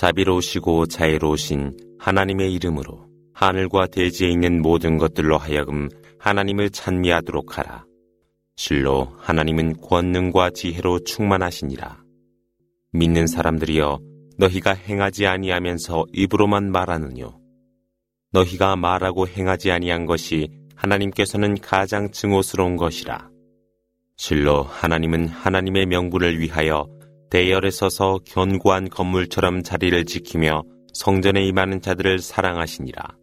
자비로우시고 자애로우신 하나님의 이름으로 하늘과 대지에 있는 모든 것들로 하여금 하나님을 찬미하도록 하라. 실로 하나님은 권능과 지혜로 충만하시니라. 믿는 사람들이여 너희가 행하지 아니하면서 입으로만 말하느뇨. 너희가 말하고 행하지 아니한 것이 하나님께서는 가장 증오스러운 것이라. 실로 하나님은 하나님의 명분을 위하여 대열에 서서 견고한 건물처럼 자리를 지키며 성전에 임하는 자들을 사랑하시니라.